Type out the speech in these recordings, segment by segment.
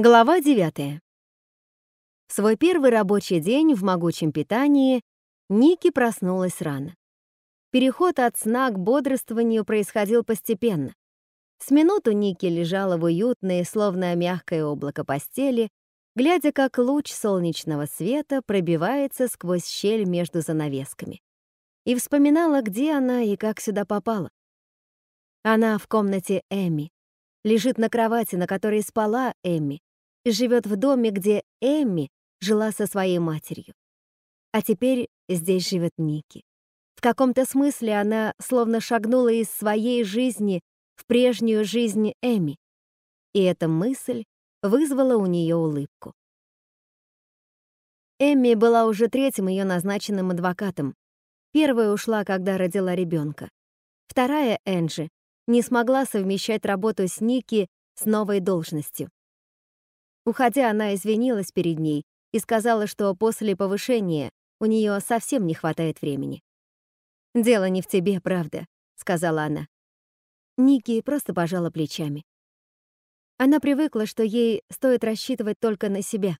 Глава 9. В свой первый рабочий день в могучем питании Ники проснулась рано. Переход от сна к бодрствованию происходил постепенно. С минуту Ники лежала в уютной, словно мягкое облако постели, глядя, как луч солнечного света пробивается сквозь щель между занавесками. И вспоминала, где она и как сюда попала. Она в комнате Эми, лежит на кровати, на которой спала Эми, живет в доме, где Эмми жила со своей матерью. А теперь здесь живет Ники. В каком-то смысле она словно шагнула из своей жизни в прежнюю жизнь Эми. И эта мысль вызвала у нее улыбку. Эмми была уже третьим ее назначенным адвокатом. Первая ушла, когда родила ребенка. Вторая, Энджи, не смогла совмещать работу с Ники с новой должностью. Уходя, она извинилась перед ней и сказала, что после повышения у нее совсем не хватает времени. «Дело не в тебе, правда», — сказала она. Ники просто пожала плечами. Она привыкла, что ей стоит рассчитывать только на себя.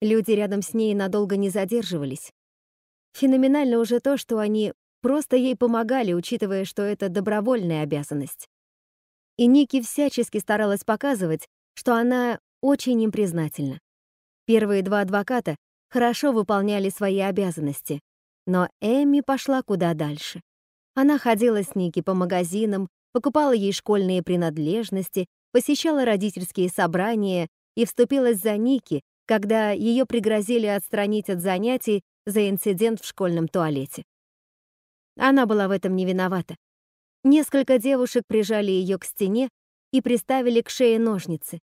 Люди рядом с ней надолго не задерживались. Феноменально уже то, что они просто ей помогали, учитывая, что это добровольная обязанность. И Ники всячески старалась показывать, что она очень им признательна. Первые два адвоката хорошо выполняли свои обязанности, но Эми пошла куда дальше. Она ходила с Ники по магазинам, покупала ей школьные принадлежности, посещала родительские собрания и вступилась за Ники, когда ее пригрозили отстранить от занятий за инцидент в школьном туалете. Она была в этом не виновата. Несколько девушек прижали ее к стене и приставили к шее ножницы.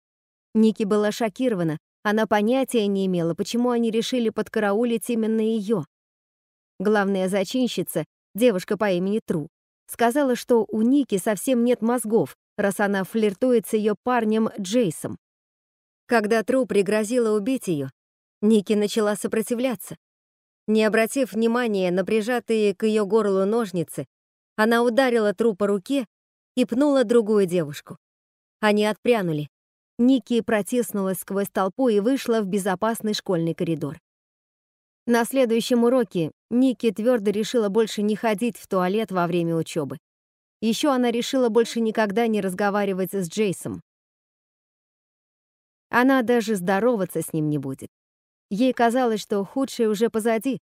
Ники была шокирована, она понятия не имела, почему они решили подкараулить именно ее. Главная зачинщица, девушка по имени Тру, сказала, что у Ники совсем нет мозгов, раз она флиртует с ее парнем Джейсом. Когда Тру пригрозила убить ее, Ники начала сопротивляться. Не обратив внимания на прижатые к ее горлу ножницы, она ударила Тру по руке и пнула другую девушку. Они отпрянули. Ники протиснулась сквозь толпу и вышла в безопасный школьный коридор. На следующем уроке Ники твердо решила больше не ходить в туалет во время учебы. Еще она решила больше никогда не разговаривать с Джейсом. Она даже здороваться с ним не будет. Ей казалось, что худшее уже позади.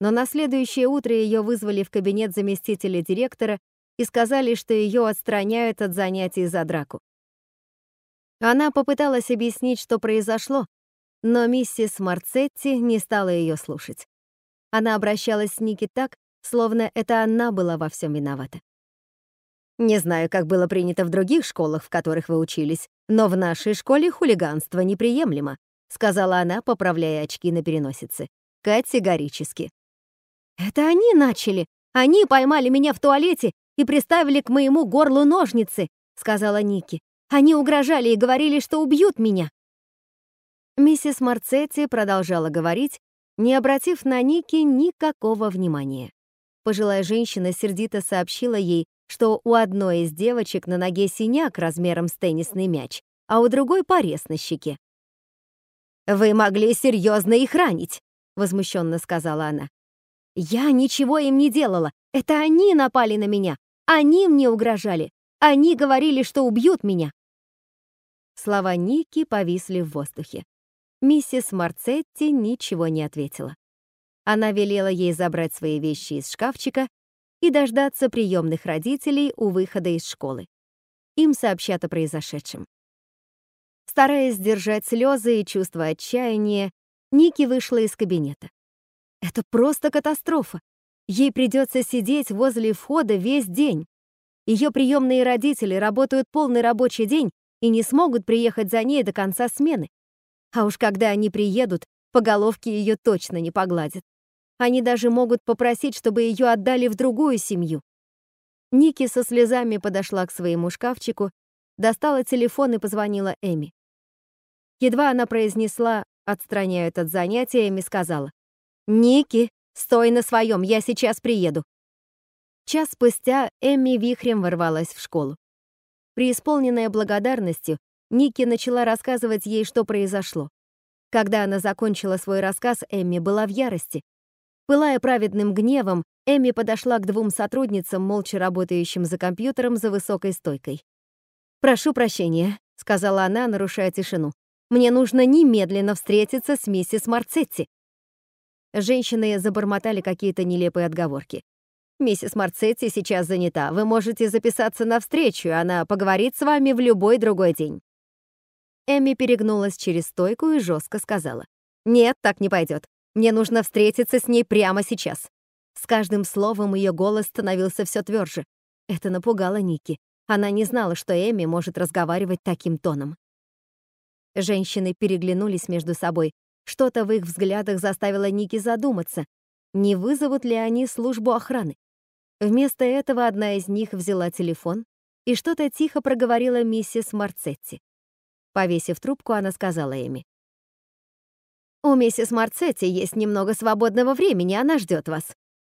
Но на следующее утро ее вызвали в кабинет заместителя директора и сказали, что ее отстраняют от занятий за драку. Она попыталась объяснить, что произошло, но миссис Марцетти не стала ее слушать. Она обращалась с Ники так, словно это она была во всем виновата. «Не знаю, как было принято в других школах, в которых вы учились, но в нашей школе хулиганство неприемлемо», сказала она, поправляя очки на переносице. Категорически. «Это они начали. Они поймали меня в туалете и приставили к моему горлу ножницы», сказала Ники. Они угрожали и говорили, что убьют меня. Миссис Марцетти продолжала говорить, не обратив на Ники никакого внимания. Пожилая женщина сердито сообщила ей, что у одной из девочек на ноге синяк размером с теннисный мяч, а у другой порез на щеке. «Вы могли серьезно их ранить», — возмущенно сказала она. «Я ничего им не делала. Это они напали на меня. Они мне угрожали. Они говорили, что убьют меня. Слова Ники повисли в воздухе. Миссис Марцетти ничего не ответила. Она велела ей забрать свои вещи из шкафчика и дождаться приемных родителей у выхода из школы. Им сообщат о произошедшем. Стараясь сдержать слезы и чувство отчаяния, Ники вышла из кабинета. Это просто катастрофа. Ей придется сидеть возле входа весь день. Ее приемные родители работают полный рабочий день и не смогут приехать за ней до конца смены. А уж когда они приедут, по головке ее точно не погладят. Они даже могут попросить, чтобы ее отдали в другую семью. Ники со слезами подошла к своему шкафчику, достала телефон и позвонила Эми. Едва она произнесла «отстраняют от занятия», Эми сказала «Ники, стой на своем, я сейчас приеду». Час спустя Эми вихрем ворвалась в школу. Преисполненная благодарностью, Ники начала рассказывать ей, что произошло. Когда она закончила свой рассказ, Эмми была в ярости. Пылая праведным гневом, Эмми подошла к двум сотрудницам, молча работающим за компьютером за высокой стойкой. «Прошу прощения», — сказала она, нарушая тишину. «Мне нужно немедленно встретиться с миссис Марцетти». Женщины забормотали какие-то нелепые отговорки. «Миссис Марцетти сейчас занята. Вы можете записаться на встречу, она поговорит с вами в любой другой день». Эми перегнулась через стойку и жестко сказала. «Нет, так не пойдет. Мне нужно встретиться с ней прямо сейчас». С каждым словом ее голос становился все тверже. Это напугало Ники. Она не знала, что Эми может разговаривать таким тоном. Женщины переглянулись между собой. Что-то в их взглядах заставило Ники задуматься, не вызовут ли они службу охраны. Вместо этого одна из них взяла телефон и что-то тихо проговорила миссис Марцетти. Повесив трубку, она сказала Эми. «У миссис Марцетти есть немного свободного времени, она ждет вас».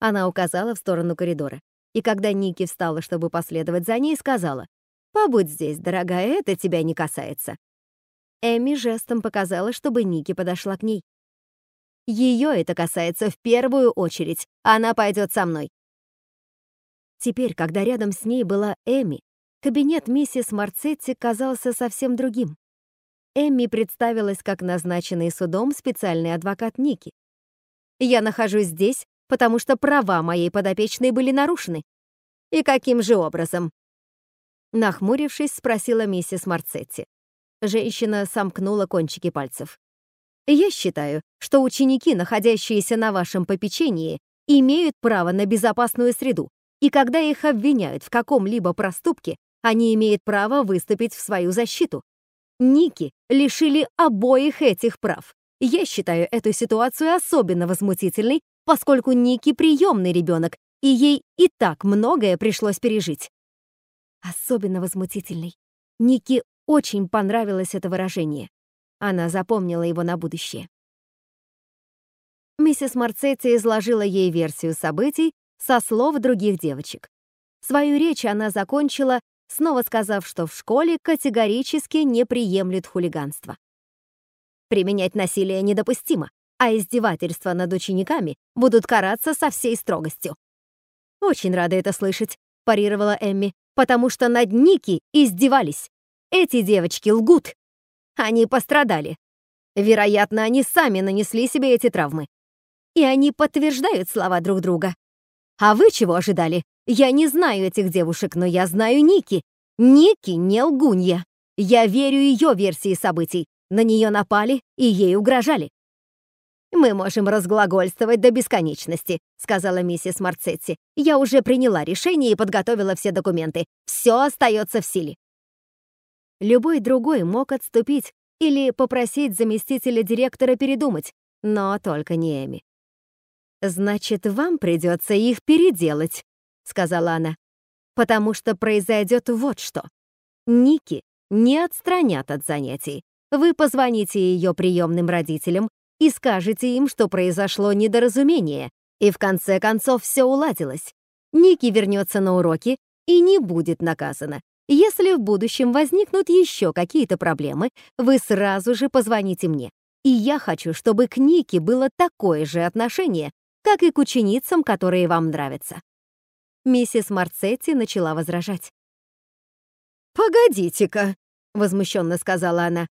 Она указала в сторону коридора. И когда Ники встала, чтобы последовать за ней, сказала, «Побудь здесь, дорогая, это тебя не касается». Эми жестом показала, чтобы Ники подошла к ней. Ее это касается в первую очередь. Она пойдет со мной. Теперь, когда рядом с ней была Эми, кабинет миссис Марцетти казался совсем другим. Эмми представилась как назначенный судом специальный адвокат Ники. «Я нахожусь здесь, потому что права моей подопечной были нарушены. И каким же образом?» Нахмурившись, спросила миссис Марцетти. Женщина сомкнула кончики пальцев. «Я считаю, что ученики, находящиеся на вашем попечении, имеют право на безопасную среду, и когда их обвиняют в каком-либо проступке, они имеют право выступить в свою защиту. Ники лишили обоих этих прав. Я считаю эту ситуацию особенно возмутительной, поскольку Ники приемный ребенок, и ей и так многое пришлось пережить. Особенно возмутительный. Ники очень понравилось это выражение. Она запомнила его на будущее. Миссис Марцетти изложила ей версию событий со слов других девочек. Свою речь она закончила снова сказав, что в школе категорически не приемлет хулиганство. Применять насилие недопустимо, а издевательства над учениками будут караться со всей строгостью. «Очень рада это слышать», — парировала Эмми, «потому что над Ники издевались. Эти девочки лгут. Они пострадали. Вероятно, они сами нанесли себе эти травмы. И они подтверждают слова друг друга. А вы чего ожидали? Я не знаю этих девушек, но я знаю Ники. Ники не лгунья. Я верю ее версии событий. На нее напали и ей угрожали. «Мы можем разглагольствовать до бесконечности», — сказала миссис Марцетти. «Я уже приняла решение и подготовила все документы. Все остается в силе». Любой другой мог отступить или попросить заместителя директора передумать, но только не Эми. «Значит, вам придется их переделать», сказала она, потому что произойдет вот что. Ники не отстранят от занятий. Вы позвоните ее приемным родителям и скажете им, что произошло недоразумение, и в конце концов все уладилось. Ники вернется на уроки и не будет наказана. Если в будущем возникнут еще какие-то проблемы, вы сразу же позвоните мне. И я хочу, чтобы к Нике было такое же отношение, как и к ученицам, которые вам нравятся. Миссис Марцетти начала возражать. «Погодите-ка», — возмущенно сказала она.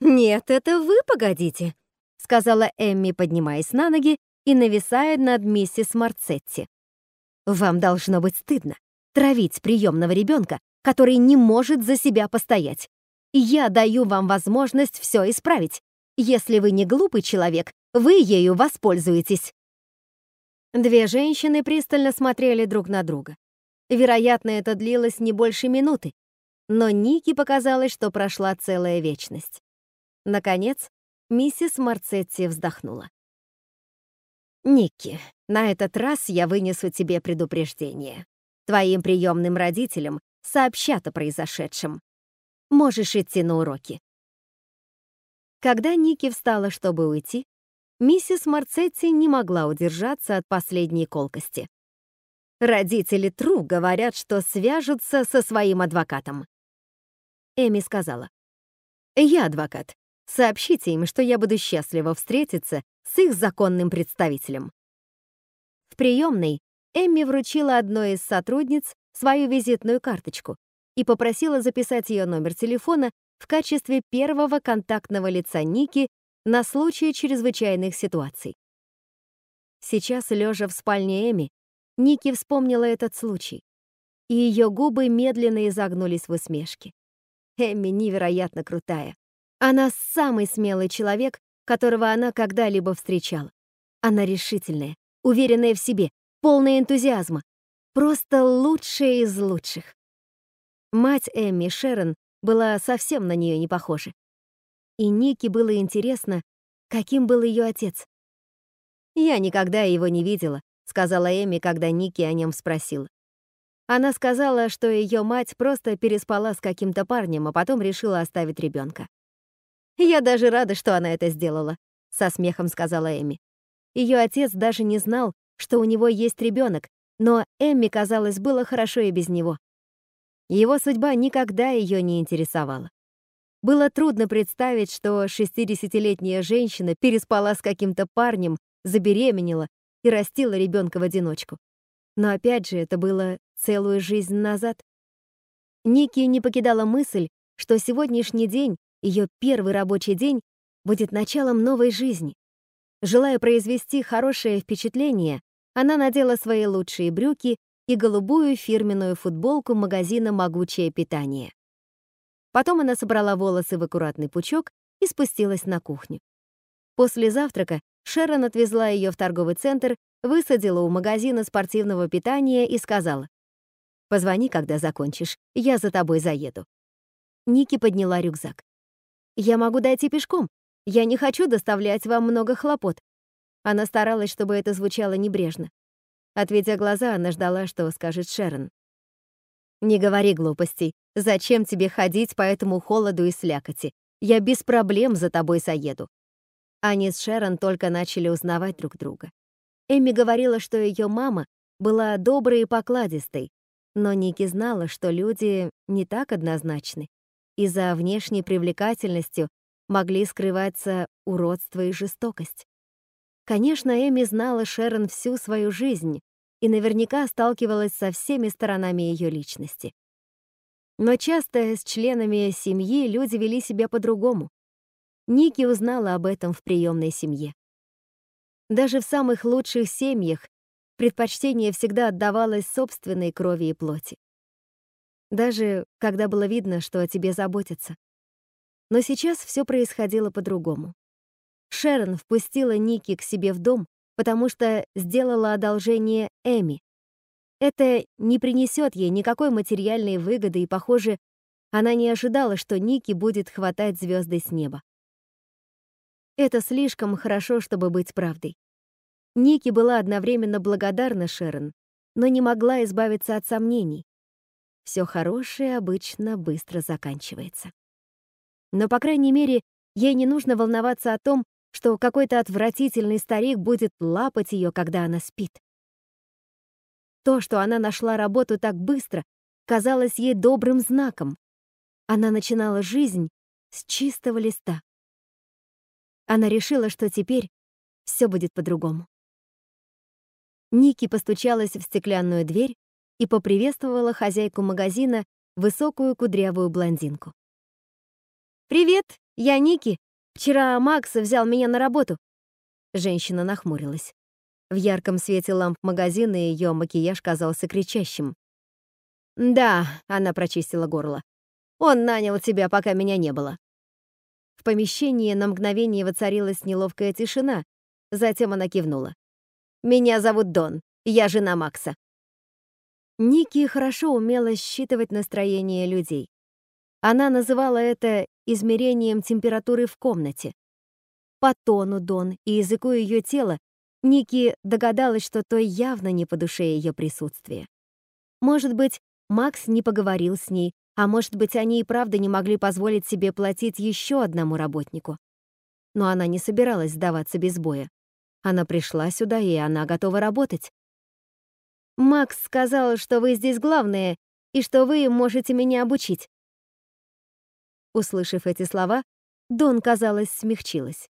«Нет, это вы погодите», — сказала Эмми, поднимаясь на ноги и нависая над миссис Марцетти. «Вам должно быть стыдно травить приемного ребенка, который не может за себя постоять. Я даю вам возможность все исправить. Если вы не глупый человек, вы ею воспользуетесь. Две женщины пристально смотрели друг на друга. Вероятно, это длилось не больше минуты, но Нике показалось, что прошла целая вечность. Наконец, миссис Марцетти вздохнула. «Никки, на этот раз я вынесу тебе предупреждение. Твоим приемным родителям сообщат о произошедшем. Можешь идти на уроки». Когда Ники встала, чтобы уйти, миссис Марцетти не могла удержаться от последней колкости. Родители Тру говорят, что свяжутся со своим адвокатом. Эми сказала, Я адвокат. Сообщите им, что я буду счастлива встретиться с их законным представителем. В приемной Эмми вручила одной из сотрудниц свою визитную карточку и попросила записать ее номер телефона в качестве первого контактного лица Ники на случай чрезвычайных ситуаций. Сейчас, лежа в спальне Эми, Ники вспомнила этот случай, и ее губы медленно изогнулись в усмешке. Эмми невероятно крутая. Она самый смелый человек, которого она когда-либо встречала. Она решительная, уверенная в себе, полная энтузиазма. Просто лучшая из лучших. Мать Эмми, Шерон, была совсем на нее не похожа. И Нике было интересно, каким был ее отец. «Я никогда его не видела», — сказала Эми, когда Ники о нем спросила. Она сказала, что ее мать просто переспала с каким-то парнем, а потом решила оставить ребенка. «Я даже рада, что она это сделала», — со смехом сказала Эми. Ее отец даже не знал, что у него есть ребенок, но Эмми, казалось, было хорошо и без него. Его судьба никогда ее не интересовала. Было трудно представить, что 60-летняя женщина переспала с каким-то парнем, забеременела и растила ребенка в одиночку. Но опять же, это было целую жизнь назад. Ники не покидала мысль, что сегодняшний день, ее первый рабочий день, будет началом новой жизни. Желая произвести хорошее впечатление, она надела свои лучшие брюки и голубую фирменную футболку магазина «Могучее питание». Потом она собрала волосы в аккуратный пучок и спустилась на кухню. После завтрака Шерон отвезла ее в торговый центр, высадила у магазина спортивного питания и сказала, «Позвони, когда закончишь, я за тобой заеду». Ники подняла рюкзак. «Я могу дойти пешком. Я не хочу доставлять вам много хлопот». Она старалась, чтобы это звучало небрежно. Ответя глаза, она ждала, что скажет Шерон. «Не говори глупостей. Зачем тебе ходить по этому холоду и слякоти? Я без проблем за тобой заеду». Они с Шерон только начали узнавать друг друга. Эми говорила, что ее мама была доброй и покладистой, но Ники знала, что люди не так однозначны, и за внешней привлекательностью могли скрываться уродство и жестокость. Конечно, Эми знала Шерон всю свою жизнь, и наверняка сталкивалась со всеми сторонами ее личности. Но часто с членами семьи люди вели себя по-другому. Ники узнала об этом в приемной семье. Даже в самых лучших семьях предпочтение всегда отдавалось собственной крови и плоти. Даже когда было видно, что о тебе заботятся. Но сейчас все происходило по-другому. Шерон впустила Ники к себе в дом, потому что сделала одолжение Эми. Это не принесет ей никакой материальной выгоды, и, похоже, она не ожидала, что Ники будет хватать звезды с неба. Это слишком хорошо, чтобы быть правдой. Ники была одновременно благодарна Шерон, но не могла избавиться от сомнений. Все хорошее обычно быстро заканчивается. Но, по крайней мере, ей не нужно волноваться о том, что какой-то отвратительный старик будет лапать ее, когда она спит. То, что она нашла работу так быстро, казалось ей добрым знаком. Она начинала жизнь с чистого листа. Она решила, что теперь все будет по-другому. Ники постучалась в стеклянную дверь и поприветствовала хозяйку магазина, высокую кудрявую блондинку. «Привет, я Ники. Вчера Макс взял меня на работу». Женщина нахмурилась. В ярком свете ламп магазина ее макияж казался кричащим. «Да», — она прочистила горло. «Он нанял тебя, пока меня не было». В помещении на мгновение воцарилась неловкая тишина, затем она кивнула. «Меня зовут Дон, я жена Макса». Ники хорошо умела считывать настроение людей. Она называла это измерением температуры в комнате. По тону Дон и языку ее тела Ники догадалась, что той явно не по душе ее присутствие. Может быть, Макс не поговорил с ней, а может быть, они и правда не могли позволить себе платить еще одному работнику. Но она не собиралась сдаваться без боя. Она пришла сюда, и она готова работать. «Макс сказал, что вы здесь главные, и что вы можете меня обучить», Услышав эти слова, Дон, казалось, смягчилась.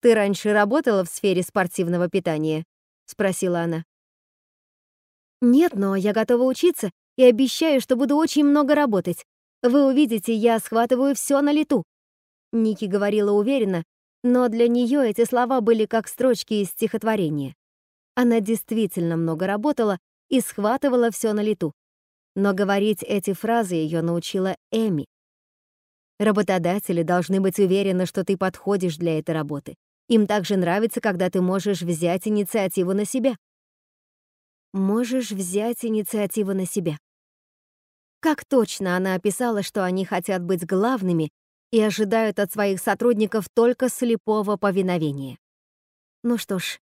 «Ты раньше работала в сфере спортивного питания?» — спросила она. «Нет, но я готова учиться и обещаю, что буду очень много работать. Вы увидите, я схватываю все на лету». Ники говорила уверенно, но для нее эти слова были как строчки из стихотворения. Она действительно много работала и схватывала все на лету. Но говорить эти фразы ее научила Эми. Работодатели должны быть уверены, что ты подходишь для этой работы. Им также нравится, когда ты можешь взять инициативу на себя. Можешь взять инициативу на себя. Как точно она описала, что они хотят быть главными и ожидают от своих сотрудников только слепого повиновения. Ну что ж,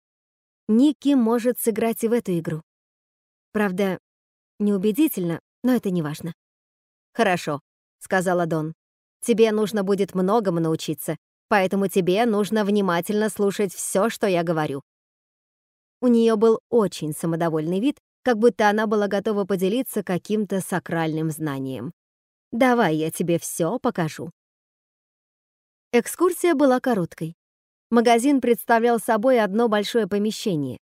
Ники может сыграть и в эту игру. Правда, неубедительно, но это не важно. «Хорошо», — сказала Дон. «Тебе нужно будет многому научиться, поэтому тебе нужно внимательно слушать все, что я говорю». У нее был очень самодовольный вид, как будто она была готова поделиться каким-то сакральным знанием. «Давай я тебе все покажу». Экскурсия была короткой. Магазин представлял собой одно большое помещение.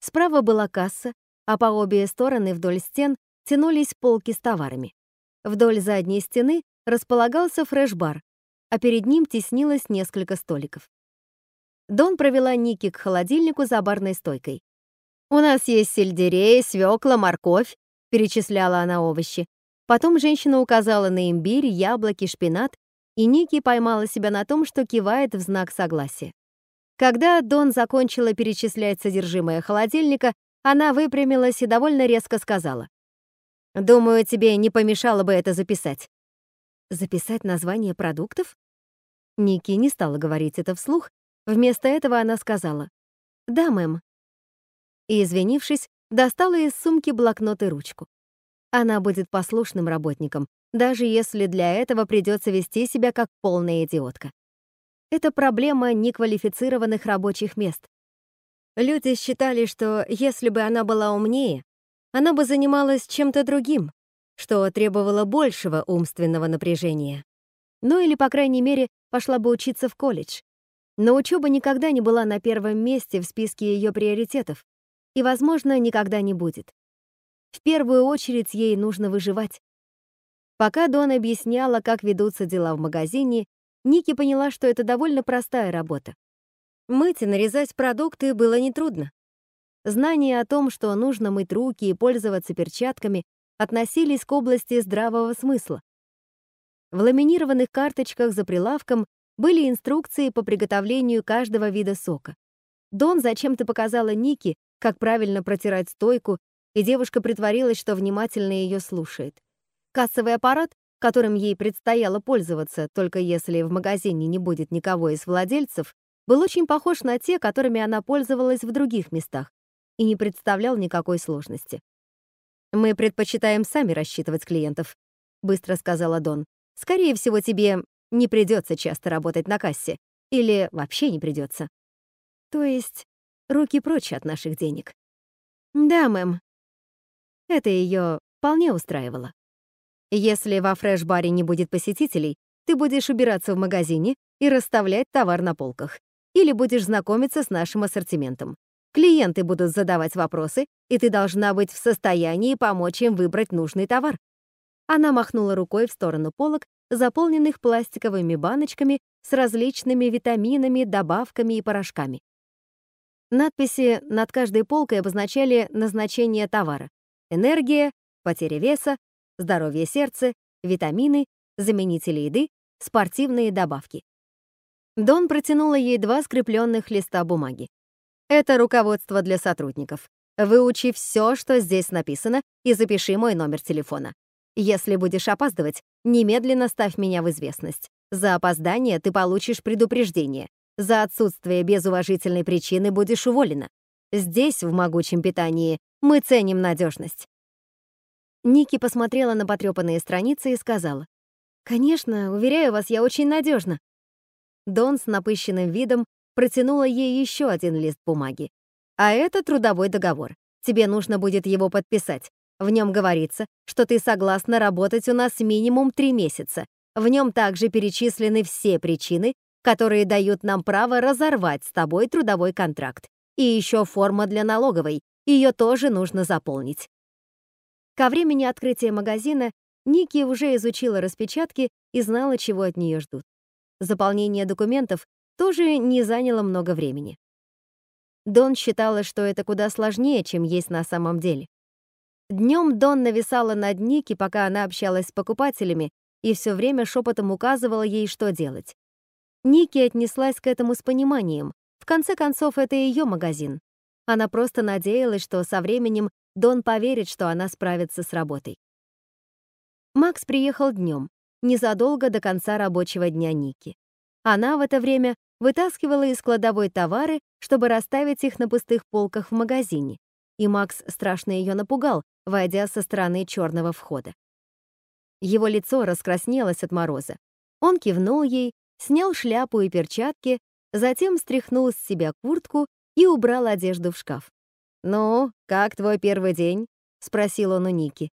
Справа была касса, а по обе стороны вдоль стен тянулись полки с товарами. Вдоль задней стены располагался фреш-бар, а перед ним теснилось несколько столиков. Дон провела Ники к холодильнику за барной стойкой. «У нас есть сельдерей, свекла, морковь», — перечисляла она овощи. Потом женщина указала на имбирь, яблоки, шпинат, и Ники поймала себя на том, что кивает в знак согласия. Когда Дон закончила перечислять содержимое холодильника, она выпрямилась и довольно резко сказала. «Думаю, тебе не помешало бы это записать». «Записать название продуктов?» Ники не стала говорить это вслух, вместо этого она сказала. «Да, мэм, и, извинившись, достала из сумки блокнот и ручку. Она будет послушным работником, даже если для этого придется вести себя как полная идиотка. Это проблема неквалифицированных рабочих мест. Люди считали, что если бы она была умнее, она бы занималась чем-то другим, что требовало большего умственного напряжения. Ну или, по крайней мере, пошла бы учиться в колледж. Но учеба никогда не была на первом месте в списке ее приоритетов, и, возможно, никогда не будет. В первую очередь ей нужно выживать. Пока Дон объясняла, как ведутся дела в магазине, Ники поняла, что это довольно простая работа. Мыть и нарезать продукты было нетрудно. Знания о том, что нужно мыть руки и пользоваться перчатками, относились к области здравого смысла. В ламинированных карточках за прилавком были инструкции по приготовлению каждого вида сока. Дон зачем-то показала Ники, как правильно протирать стойку, и девушка притворилась, что внимательно ее слушает. Кассовый аппарат, которым ей предстояло пользоваться, только если в магазине не будет никого из владельцев, был очень похож на те, которыми она пользовалась в других местах, и не представлял никакой сложности. «Мы предпочитаем сами рассчитывать клиентов», — быстро сказала Дон. «Скорее всего, тебе не придется часто работать на кассе. Или вообще не придется. То есть Руки прочь от наших денег. Да, мэм. Это ее вполне устраивало. Если во фреш-баре не будет посетителей, ты будешь убираться в магазине и расставлять товар на полках. Или будешь знакомиться с нашим ассортиментом. Клиенты будут задавать вопросы, и ты должна быть в состоянии помочь им выбрать нужный товар. Она махнула рукой в сторону полок, заполненных пластиковыми баночками с различными витаминами, добавками и порошками. Надписи над каждой полкой обозначали назначение товара. Энергия, потеря веса, здоровье сердца, витамины, заменители еды, спортивные добавки. Дон протянула ей два скрепленных листа бумаги. Это руководство для сотрудников. Выучи все, что здесь написано, и запиши мой номер телефона. Если будешь опаздывать, немедленно ставь меня в известность. За опоздание ты получишь предупреждение. За отсутствие без уважительной причины будешь уволена. Здесь, в могучем питании, мы ценим надежность. Ники посмотрела на потрепанные страницы и сказала, «Конечно, уверяю вас, я очень надежна. Дон с напыщенным видом протянула ей еще один лист бумаги. «А это трудовой договор. Тебе нужно будет его подписать. В нем говорится, что ты согласна работать у нас минимум три месяца, В нем также перечислены все причины, которые дают нам право разорвать с тобой трудовой контракт. И еще форма для налоговой. Ее тоже нужно заполнить. Ко времени открытия магазина Ники уже изучила распечатки и знала, чего от нее ждут. Заполнение документов тоже не заняло много времени. Дон считала, что это куда сложнее, чем есть на самом деле. Днем Дон нависала над Ники, пока она общалась с покупателями, и все время шепотом указывала ей, что делать. Ники отнеслась к этому с пониманием. В конце концов, это ее магазин. Она просто надеялась, что со временем Дон поверит, что она справится с работой. Макс приехал днем, незадолго до конца рабочего дня Ники. Она в это время вытаскивала из кладовой товары, чтобы расставить их на пустых полках в магазине, и Макс страшно ее напугал, войдя со стороны черного входа. Его лицо раскраснелось от мороза. Он кивнул ей, снял шляпу и перчатки, затем стряхнул с себя куртку и убрал одежду в шкаф. «Ну, как твой первый день?» — спросил он у Ники.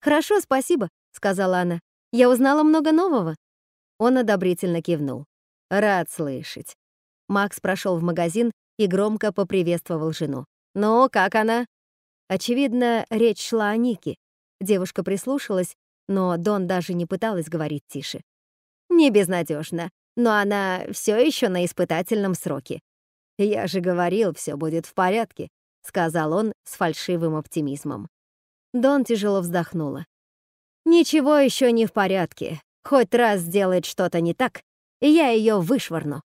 «Хорошо, спасибо», — сказала она. «Я узнала много нового». Он одобрительно кивнул. «Рад слышать». Макс прошел в магазин и громко поприветствовал жену. «Ну, как она?» Очевидно, речь шла о Нике. Девушка прислушалась, но Дон даже не пыталась говорить тише. «Не безнадежно, но она все еще на испытательном сроке. Я же говорил, все будет в порядке», — сказал он с фальшивым оптимизмом. Дон тяжело вздохнула. «Ничего еще не в порядке. Хоть раз сделает что-то не так, и я ее вышвырну».